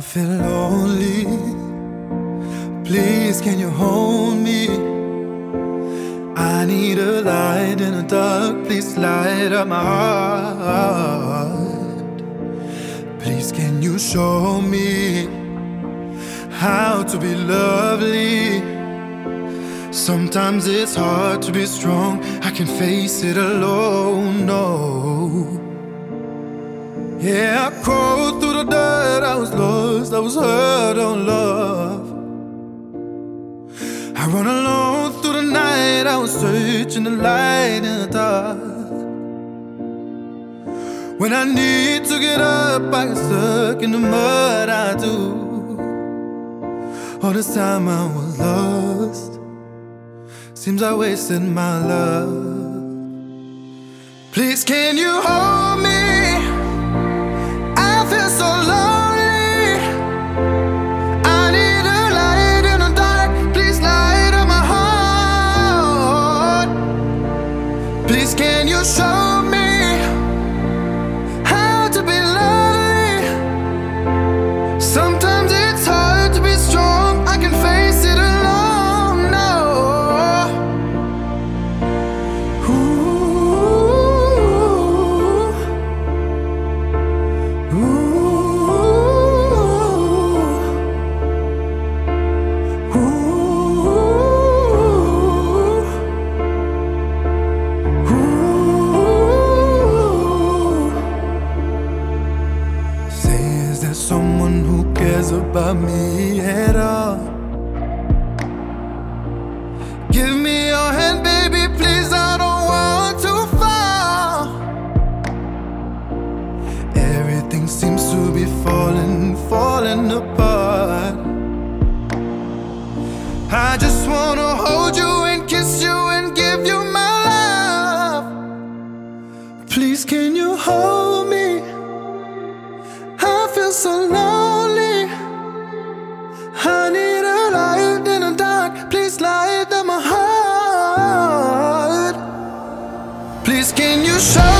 I feel lonely. Please, can you hold me? I need a light in the dark. Please light up my heart. Please, can you show me how to be lovely? Sometimes it's hard to be strong. I can face it alone. No. Yeah, I through the dirt. I was lost. I was hurt on love. I run alone through the night. I was searching the light in the dark. When I need to get up, I get stuck in the mud. I do. All this time I was lost. Seems I wasted my love. Please, can you hold me? about me at all. Give me your hand, baby, please. I don't want to fall. Everything seems to be falling, falling apart. I just wanna hold you and kiss you and give you my love. Please, can you hold me? I feel so lost. Can you show?